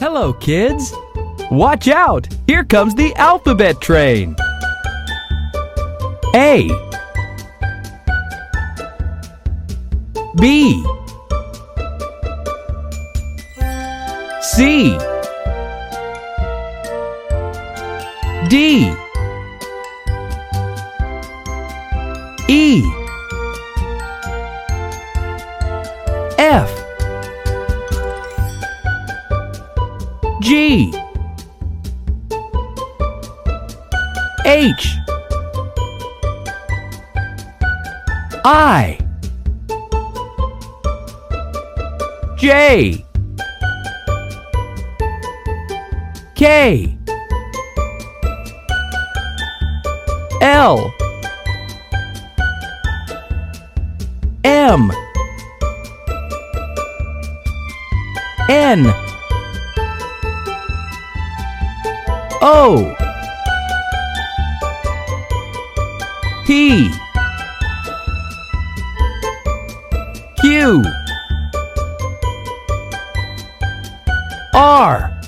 Hello, kids. Watch out! Here comes the alphabet train. A. B. C. D. E. F. G. H. I. J. K. L. M. N. O. P. Q. R.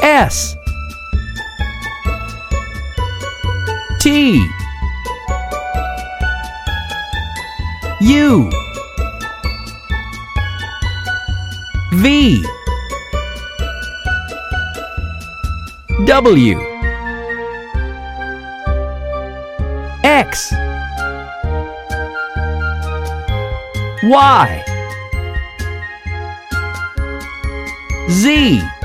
S. T. U. V. W. X. Y. Z.